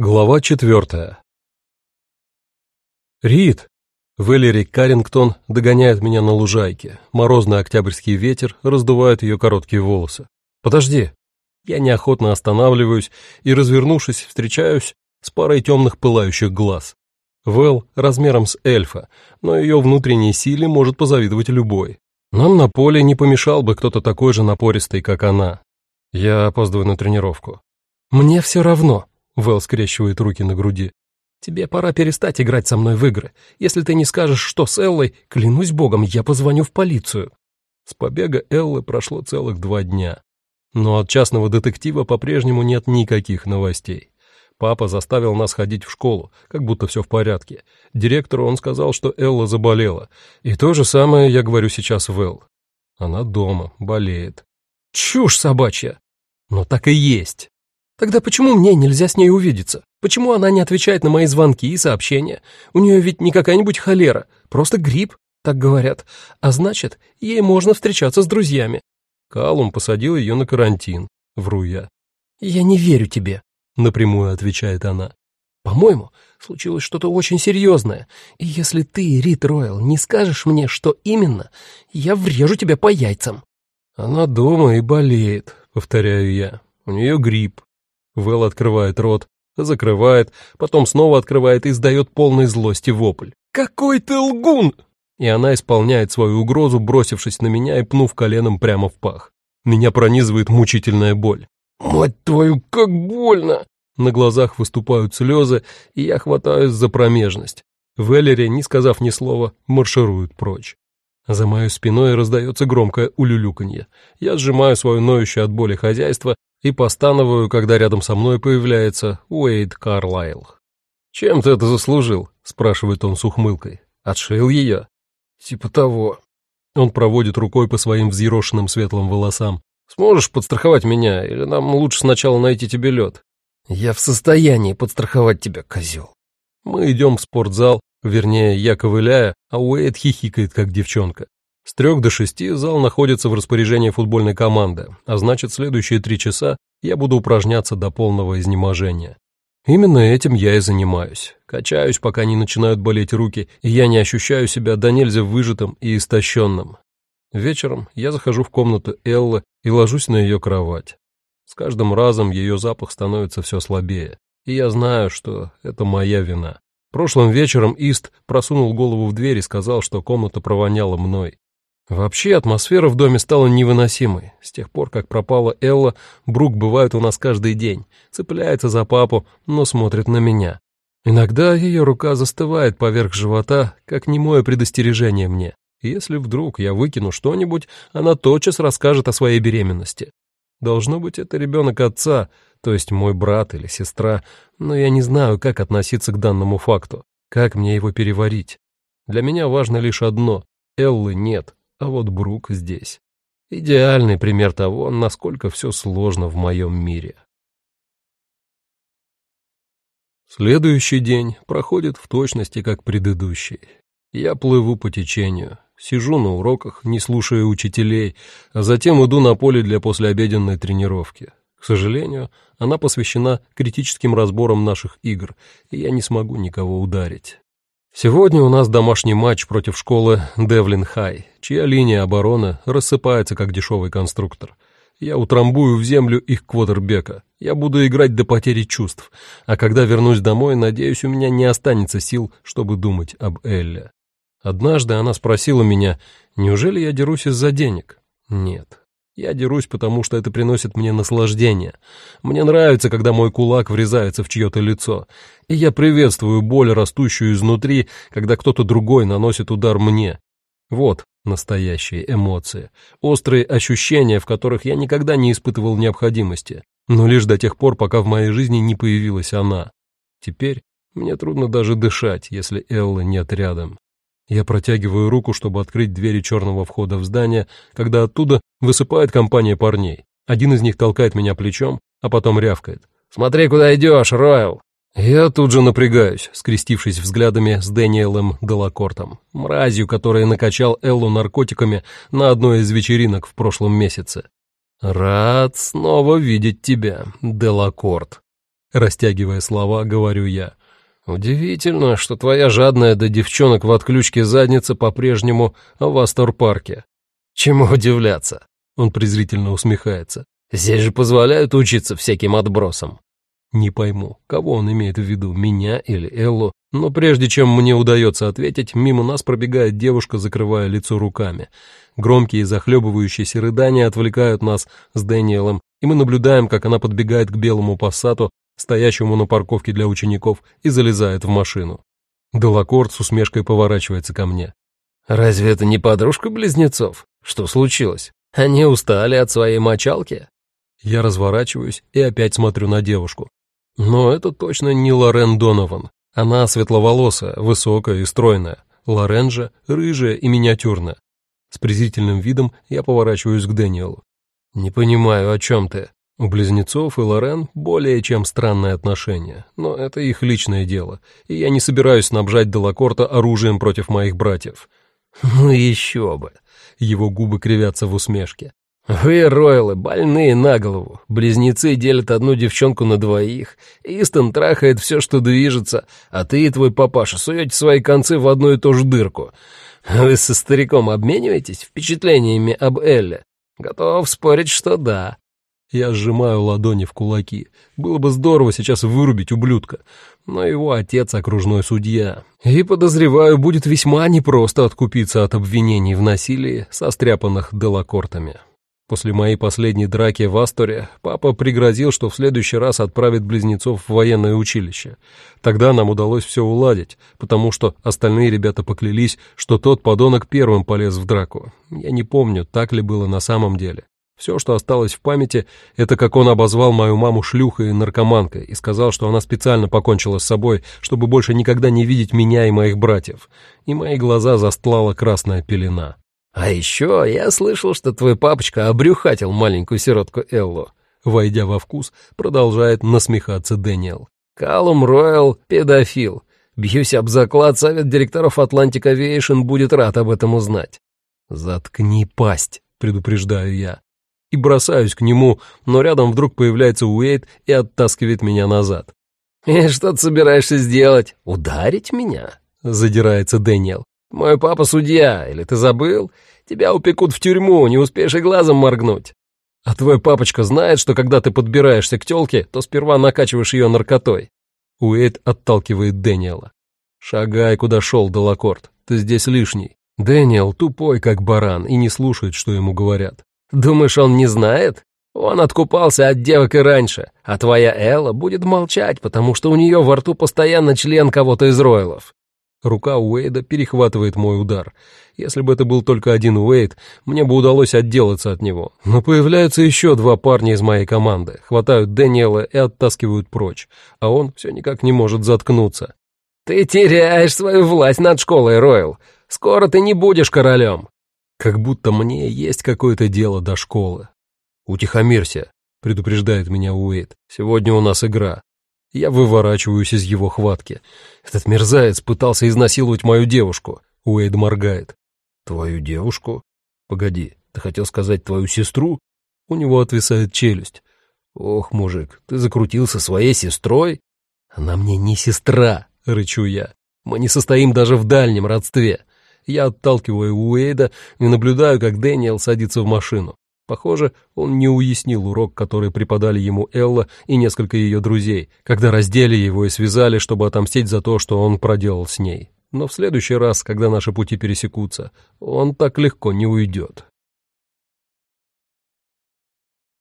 Глава четвертая. Рид! Вэлери Каррингтон догоняет меня на лужайке. Морозный октябрьский ветер раздувает ее короткие волосы. Подожди. Я неохотно останавливаюсь и, развернувшись, встречаюсь с парой темных пылающих глаз. Вэл размером с эльфа, но ее внутренней силе может позавидовать любой. Нам на поле не помешал бы кто-то такой же напористый, как она. Я опаздываю на тренировку. Мне все равно, Вэл скрещивает руки на груди. «Тебе пора перестать играть со мной в игры. Если ты не скажешь, что с Эллой, клянусь богом, я позвоню в полицию». С побега Эллы прошло целых два дня. Но от частного детектива по-прежнему нет никаких новостей. Папа заставил нас ходить в школу, как будто все в порядке. Директору он сказал, что Элла заболела. И то же самое я говорю сейчас в Эл. Она дома, болеет. Чушь собачья! Но так и есть. Тогда почему мне нельзя с ней увидеться? Почему она не отвечает на мои звонки и сообщения? У нее ведь не какая-нибудь холера, просто грипп, так говорят. А значит, ей можно встречаться с друзьями. Калум посадил ее на карантин, вру я. Я не верю тебе, напрямую отвечает она. По-моему, случилось что-то очень серьезное, и если ты, Рит Ройл, не скажешь мне, что именно, я врежу тебя по яйцам. Она дома и болеет, повторяю я. У нее грипп. Вэл открывает рот, закрывает, потом снова открывает и издает полной злости вопль. «Какой ты лгун!» И она исполняет свою угрозу, бросившись на меня и пнув коленом прямо в пах. Меня пронизывает мучительная боль. «Мать твою, как больно!» На глазах выступают слезы, и я хватаюсь за промежность. Веллери, не сказав ни слова, марширует прочь. За моей спиной раздается громкое улюлюканье. Я сжимаю свое ноющее от боли хозяйство и постановую, когда рядом со мной появляется Уэйд Карлайл. «Чем ты это заслужил?» — спрашивает он с ухмылкой. «Отшил ее?» «Типа того». Он проводит рукой по своим взъерошенным светлым волосам. «Сможешь подстраховать меня, или нам лучше сначала найти тебе лед?» «Я в состоянии подстраховать тебя, козел». Мы идем в спортзал, вернее, я ковыляя, а Уэйд хихикает, как девчонка. С трех до шести зал находится в распоряжении футбольной команды, а значит, следующие три часа я буду упражняться до полного изнеможения. Именно этим я и занимаюсь. Качаюсь, пока не начинают болеть руки, и я не ощущаю себя до нельзя выжатым и истощенным. Вечером я захожу в комнату Эллы и ложусь на ее кровать. С каждым разом ее запах становится все слабее, и я знаю, что это моя вина. Прошлым вечером Ист просунул голову в дверь и сказал, что комната провоняла мной. Вообще атмосфера в доме стала невыносимой. С тех пор, как пропала Элла, Брук бывает у нас каждый день, цепляется за папу, но смотрит на меня. Иногда ее рука застывает поверх живота, как немое предостережение мне. Если вдруг я выкину что-нибудь, она тотчас расскажет о своей беременности. Должно быть, это ребенок отца, то есть мой брат или сестра, но я не знаю, как относиться к данному факту, как мне его переварить. Для меня важно лишь одно — Эллы нет, а вот Брук здесь. Идеальный пример того, насколько все сложно в моем мире. Следующий день проходит в точности как предыдущий. Я плыву по течению, сижу на уроках, не слушая учителей, а затем иду на поле для послеобеденной тренировки. К сожалению, она посвящена критическим разборам наших игр, и я не смогу никого ударить. Сегодня у нас домашний матч против школы Девлин Хай, чья линия обороны рассыпается как дешевый конструктор. Я утрамбую в землю их квотербека. Я буду играть до потери чувств. А когда вернусь домой, надеюсь, у меня не останется сил, чтобы думать об Элле. Однажды она спросила меня, неужели я дерусь из-за денег? Нет. Я дерусь, потому что это приносит мне наслаждение. Мне нравится, когда мой кулак врезается в чье-то лицо. И я приветствую боль, растущую изнутри, когда кто-то другой наносит удар мне. Вот настоящие эмоции. Острые ощущения, в которых я никогда не испытывал необходимости. Но лишь до тех пор, пока в моей жизни не появилась она. Теперь мне трудно даже дышать, если Эллы нет рядом. Я протягиваю руку, чтобы открыть двери черного входа в здание, когда оттуда высыпает компания парней. Один из них толкает меня плечом, а потом рявкает. «Смотри, куда идешь, Ройл!» Я тут же напрягаюсь, скрестившись взглядами с Дэниелом Делакортом, мразью, который накачал Эллу наркотиками на одной из вечеринок в прошлом месяце. «Рад снова видеть тебя, Делакорт». Растягивая слова, говорю я. Удивительно, что твоя жадная до девчонок в отключке задница по-прежнему в Астор-парке. Чему удивляться? Он презрительно усмехается. Здесь же позволяют учиться всяким отбросам. Не пойму, кого он имеет в виду, меня или Эллу, но прежде чем мне удается ответить, мимо нас пробегает девушка, закрывая лицо руками. Громкие захлебывающиеся рыдания отвлекают нас с Дэниелом, и мы наблюдаем, как она подбегает к белому пассату, стоящему на парковке для учеников, и залезает в машину. Делакорд с усмешкой поворачивается ко мне. «Разве это не подружка близнецов? Что случилось? Они устали от своей мочалки?» Я разворачиваюсь и опять смотрю на девушку. Но это точно не Лорен Донован. Она светловолосая, высокая и стройная. Лорен же рыжая и миниатюрная. С презрительным видом я поворачиваюсь к Дэниелу. «Не понимаю, о чем ты?» У близнецов и Лорен более чем странные отношения, но это их личное дело, и я не собираюсь снабжать Делакорта оружием против моих братьев. Ну еще бы. Его губы кривятся в усмешке. «Вы, Ройлы, больные на голову. Близнецы делят одну девчонку на двоих. Истон трахает все, что движется, а ты и твой папаша суете свои концы в одну и ту же дырку. Вы со стариком обмениваетесь впечатлениями об Элле? Готов спорить, что да». Я сжимаю ладони в кулаки. Было бы здорово сейчас вырубить ублюдка. Но его отец окружной судья. И, подозреваю, будет весьма непросто откупиться от обвинений в насилии, состряпанных делакортами. После моей последней драки в Асторе папа пригрозил, что в следующий раз отправит близнецов в военное училище. Тогда нам удалось все уладить, потому что остальные ребята поклялись, что тот подонок первым полез в драку. Я не помню, так ли было на самом деле. Все, что осталось в памяти, это как он обозвал мою маму шлюхой и наркоманкой и сказал, что она специально покончила с собой, чтобы больше никогда не видеть меня и моих братьев. И мои глаза застлала красная пелена. «А еще я слышал, что твой папочка обрюхатил маленькую сиротку Эллу». Войдя во вкус, продолжает насмехаться Дэниел. «Калум Ройл — педофил. Бьюсь об заклад, совет директоров Atlantic Aviation будет рад об этом узнать». «Заткни пасть», — предупреждаю я. И бросаюсь к нему, но рядом вдруг появляется Уэйд и оттаскивает меня назад. «И что ты собираешься сделать? Ударить меня?» — задирается Дэниел. «Мой папа судья, или ты забыл? Тебя упекут в тюрьму, не успеешь и глазом моргнуть. А твой папочка знает, что когда ты подбираешься к тёлке, то сперва накачиваешь её наркотой». Уэйд отталкивает Дэниела. «Шагай, куда шел, Делакорт, ты здесь лишний». Дэниел тупой, как баран, и не слушает, что ему говорят. «Думаешь, он не знает? Он откупался от девок и раньше, а твоя Элла будет молчать, потому что у неё во рту постоянно член кого-то из Ройлов. Рука Уэйда перехватывает мой удар. Если бы это был только один Уэйд, мне бы удалось отделаться от него. Но появляются еще два парня из моей команды, хватают Дэниела и оттаскивают прочь, а он все никак не может заткнуться. «Ты теряешь свою власть над школой, Ройл. Скоро ты не будешь королем». Как будто мне есть какое-то дело до школы. «Утихомирься», — предупреждает меня Уэйд. «Сегодня у нас игра. Я выворачиваюсь из его хватки. Этот мерзавец пытался изнасиловать мою девушку. Уэйд моргает. Твою девушку? Погоди, ты хотел сказать твою сестру? У него отвисает челюсть. Ох, мужик, ты закрутился своей сестрой? Она мне не сестра, рычу я. Мы не состоим даже в дальнем родстве. Я отталкиваю Уэйда и наблюдаю, как Дэниел садится в машину. Похоже, он не уяснил урок, который преподали ему Элла и несколько ее друзей, когда раздели его и связали, чтобы отомстить за то, что он проделал с ней. Но в следующий раз, когда наши пути пересекутся, он так легко не уйдет.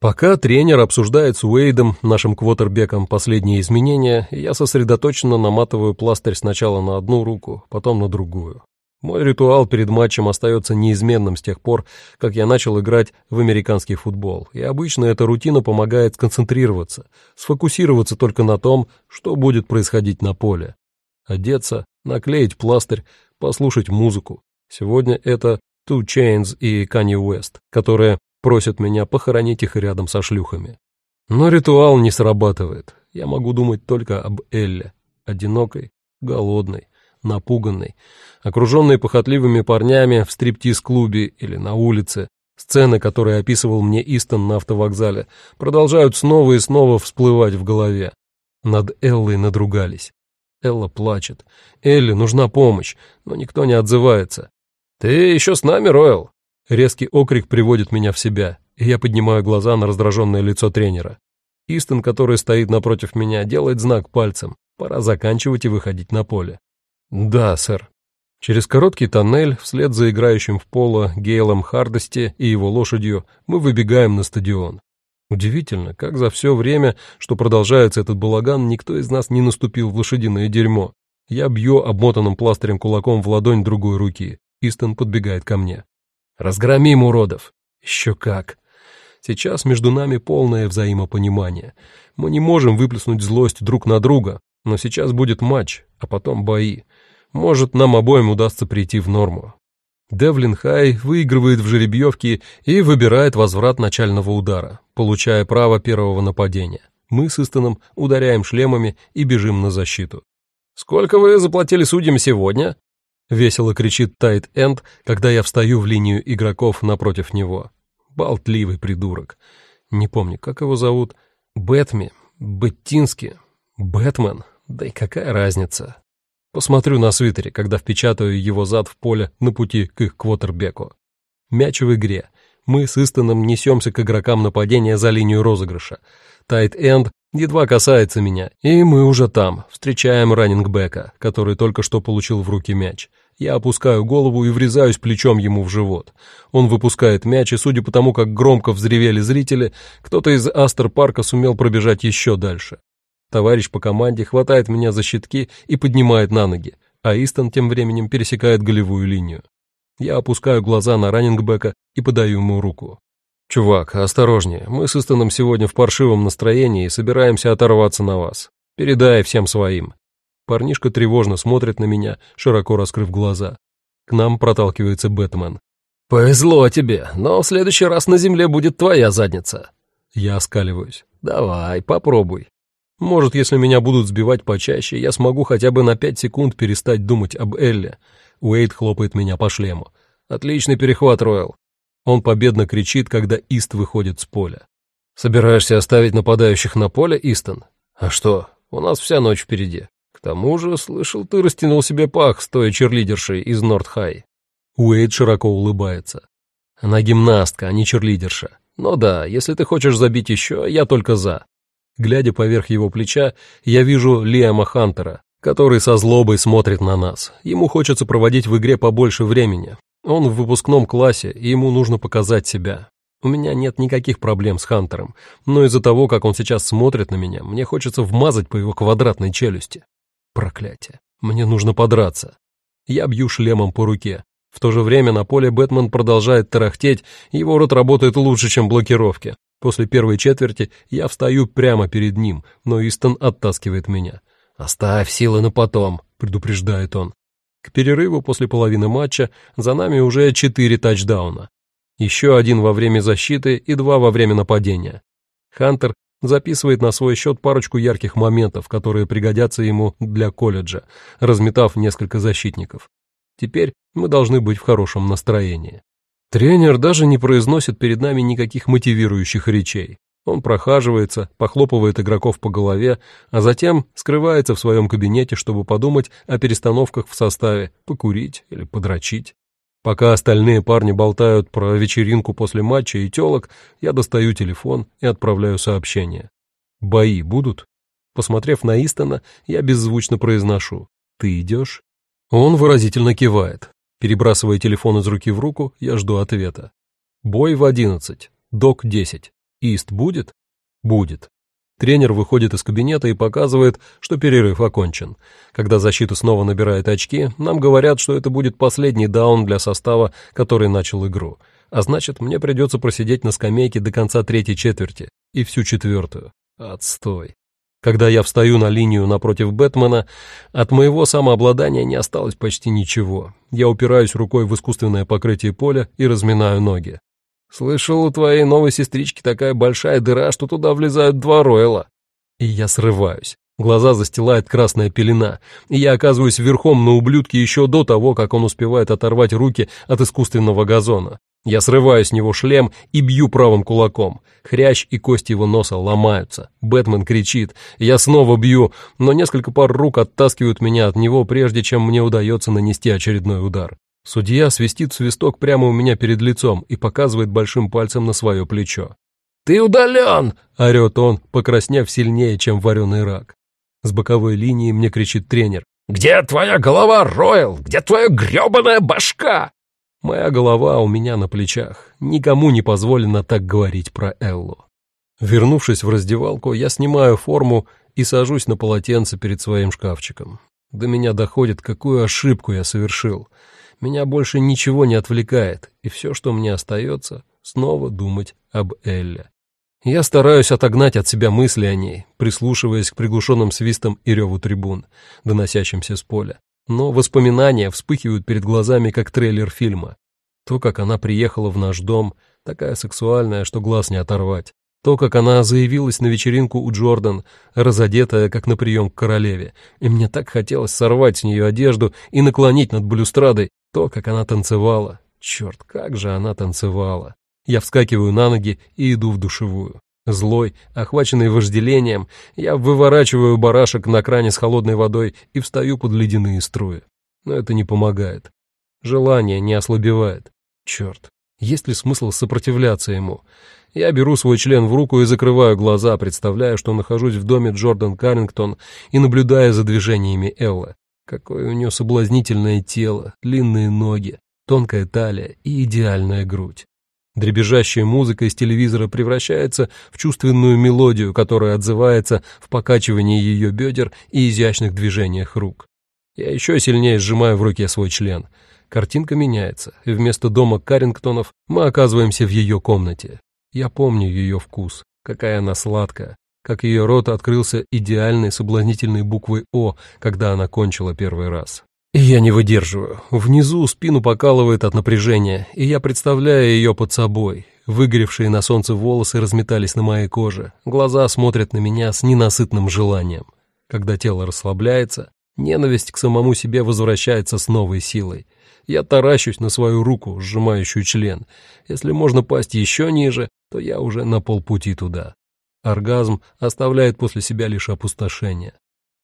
Пока тренер обсуждает с Уэйдом, нашим квотербеком, последние изменения, я сосредоточенно наматываю пластырь сначала на одну руку, потом на другую. Мой ритуал перед матчем остается неизменным с тех пор, как я начал играть в американский футбол, и обычно эта рутина помогает сконцентрироваться, сфокусироваться только на том, что будет происходить на поле. Одеться, наклеить пластырь, послушать музыку. Сегодня это Two Chains и Kanye West, которые просят меня похоронить их рядом со шлюхами. Но ритуал не срабатывает. Я могу думать только об Элле, одинокой, голодной, напуганный, окруженный похотливыми парнями в стриптиз-клубе или на улице. Сцены, которые описывал мне Истон на автовокзале, продолжают снова и снова всплывать в голове. Над Эллой надругались. Элла плачет. Элли нужна помощь, но никто не отзывается. «Ты еще с нами, Ройл?» Резкий окрик приводит меня в себя, и я поднимаю глаза на раздраженное лицо тренера. Истон, который стоит напротив меня, делает знак пальцем. Пора заканчивать и выходить на поле. «Да, сэр». Через короткий тоннель, вслед за играющим в поло Гейлом Хардости и его лошадью, мы выбегаем на стадион. Удивительно, как за все время, что продолжается этот балаган, никто из нас не наступил в лошадиное дерьмо. Я бью обмотанным пластырем кулаком в ладонь другой руки. Истон подбегает ко мне. «Разгромим уродов!» «Еще как!» Сейчас между нами полное взаимопонимание. Мы не можем выплеснуть злость друг на друга, но сейчас будет матч, а потом бои. Может, нам обоим удастся прийти в норму. Девлин Хай выигрывает в жеребьевке и выбирает возврат начального удара, получая право первого нападения. Мы с Истоном ударяем шлемами и бежим на защиту. «Сколько вы заплатили судьям сегодня?» — весело кричит Тайт Энд, когда я встаю в линию игроков напротив него. Болтливый придурок. Не помню, как его зовут. Бэтми, Беттински, Бэтмен. Да и какая разница? Посмотрю на свитере, когда впечатаю его зад в поле на пути к их квотербеку. Мяч в игре. Мы с Истоном несемся к игрокам нападения за линию розыгрыша. Тайт-энд едва касается меня, и мы уже там, встречаем раннингбека, который только что получил в руки мяч. Я опускаю голову и врезаюсь плечом ему в живот. Он выпускает мяч, и судя по тому, как громко взревели зрители, кто-то из Астер-парка сумел пробежать еще дальше. Товарищ по команде хватает меня за щитки и поднимает на ноги, а Истон тем временем пересекает голевую линию. Я опускаю глаза на раннингбека и подаю ему руку. «Чувак, осторожнее, мы с Истоном сегодня в паршивом настроении и собираемся оторваться на вас. Передай всем своим». Парнишка тревожно смотрит на меня, широко раскрыв глаза. К нам проталкивается Бэтмен. «Повезло тебе, но в следующий раз на земле будет твоя задница». Я оскаливаюсь. «Давай, попробуй». Может, если меня будут сбивать почаще, я смогу хотя бы на пять секунд перестать думать об Элле. Уэйд хлопает меня по шлему. Отличный перехват, Ройл. Он победно кричит, когда Ист выходит с поля. Собираешься оставить нападающих на поле, Истон? А что, у нас вся ночь впереди. К тому же, слышал, ты растянул себе пах, стоя черлидершей из Норд-Хай. Уэйд широко улыбается. Она гимнастка, а не черлидерша. Но да, если ты хочешь забить еще, я только за. Глядя поверх его плеча, я вижу Лиама Хантера, который со злобой смотрит на нас. Ему хочется проводить в игре побольше времени. Он в выпускном классе, и ему нужно показать себя. У меня нет никаких проблем с Хантером, но из-за того, как он сейчас смотрит на меня, мне хочется вмазать по его квадратной челюсти. Проклятие. Мне нужно подраться. Я бью шлемом по руке. В то же время на поле Бэтмен продолжает тарахтеть, его рот работает лучше, чем блокировки. После первой четверти я встаю прямо перед ним, но Истон оттаскивает меня. «Оставь силы на потом», — предупреждает он. К перерыву после половины матча за нами уже четыре тачдауна. Еще один во время защиты и два во время нападения. Хантер записывает на свой счет парочку ярких моментов, которые пригодятся ему для колледжа, разметав несколько защитников. Теперь мы должны быть в хорошем настроении. Тренер даже не произносит перед нами никаких мотивирующих речей. Он прохаживается, похлопывает игроков по голове, а затем скрывается в своем кабинете, чтобы подумать о перестановках в составе, покурить или подрочить. Пока остальные парни болтают про вечеринку после матча и телок, я достаю телефон и отправляю сообщение. «Бои будут?» Посмотрев на Истона, я беззвучно произношу «Ты идешь?» Он выразительно кивает. Перебрасывая телефон из руки в руку, я жду ответа. Бой в одиннадцать. Док десять. Ист будет? Будет. Тренер выходит из кабинета и показывает, что перерыв окончен. Когда защита снова набирает очки, нам говорят, что это будет последний даун для состава, который начал игру. А значит, мне придется просидеть на скамейке до конца третьей четверти и всю четвертую. Отстой. Когда я встаю на линию напротив Бэтмена, от моего самообладания не осталось почти ничего. Я упираюсь рукой в искусственное покрытие поля и разминаю ноги. «Слышал, у твоей новой сестрички такая большая дыра, что туда влезают два Ройла». И я срываюсь. Глаза застилает красная пелена, и я оказываюсь верхом на ублюдке еще до того, как он успевает оторвать руки от искусственного газона. Я срываю с него шлем и бью правым кулаком. Хрящ и кости его носа ломаются. Бэтмен кричит. Я снова бью, но несколько пар рук оттаскивают меня от него, прежде чем мне удается нанести очередной удар. Судья свистит свисток прямо у меня перед лицом и показывает большим пальцем на свое плечо. «Ты удален!» — орет он, покраснев сильнее, чем вареный рак. С боковой линии мне кричит тренер. «Где твоя голова, Ройл? Где твоя грёбаная башка?» Моя голова у меня на плечах. Никому не позволено так говорить про Эллу. Вернувшись в раздевалку, я снимаю форму и сажусь на полотенце перед своим шкафчиком. До меня доходит, какую ошибку я совершил. Меня больше ничего не отвлекает, и все, что мне остается, снова думать об Элле. Я стараюсь отогнать от себя мысли о ней, прислушиваясь к приглушенным свистам и реву трибун, доносящимся с поля. Но воспоминания вспыхивают перед глазами, как трейлер фильма. То, как она приехала в наш дом, такая сексуальная, что глаз не оторвать. То, как она заявилась на вечеринку у Джордан, разодетая, как на прием к королеве, и мне так хотелось сорвать с нее одежду и наклонить над балюстрадой. То, как она танцевала. Черт, как же она танцевала. Я вскакиваю на ноги и иду в душевую. Злой, охваченный вожделением, я выворачиваю барашек на кране с холодной водой и встаю под ледяные струи. Но это не помогает. Желание не ослабевает. Черт, есть ли смысл сопротивляться ему? Я беру свой член в руку и закрываю глаза, представляя, что нахожусь в доме Джордан Каррингтон и наблюдая за движениями Эллы. Какое у нее соблазнительное тело, длинные ноги, тонкая талия и идеальная грудь. Дребезжащая музыка из телевизора превращается в чувственную мелодию, которая отзывается в покачивании ее бедер и изящных движениях рук. Я еще сильнее сжимаю в руке свой член. Картинка меняется, и вместо дома Карингтонов мы оказываемся в ее комнате. Я помню ее вкус, какая она сладкая, как ее рот открылся идеальной соблазнительной буквой «О», когда она кончила первый раз. Я не выдерживаю. Внизу спину покалывает от напряжения, и я представляю ее под собой. Выгоревшие на солнце волосы разметались на моей коже. Глаза смотрят на меня с ненасытным желанием. Когда тело расслабляется, ненависть к самому себе возвращается с новой силой. Я таращусь на свою руку, сжимающую член. Если можно пасть еще ниже, то я уже на полпути туда. Оргазм оставляет после себя лишь опустошение.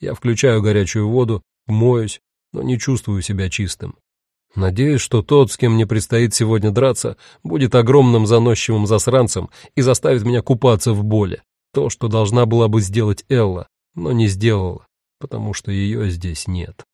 Я включаю горячую воду, моюсь, но не чувствую себя чистым. Надеюсь, что тот, с кем мне предстоит сегодня драться, будет огромным заносчивым засранцем и заставит меня купаться в боли. То, что должна была бы сделать Элла, но не сделала, потому что ее здесь нет.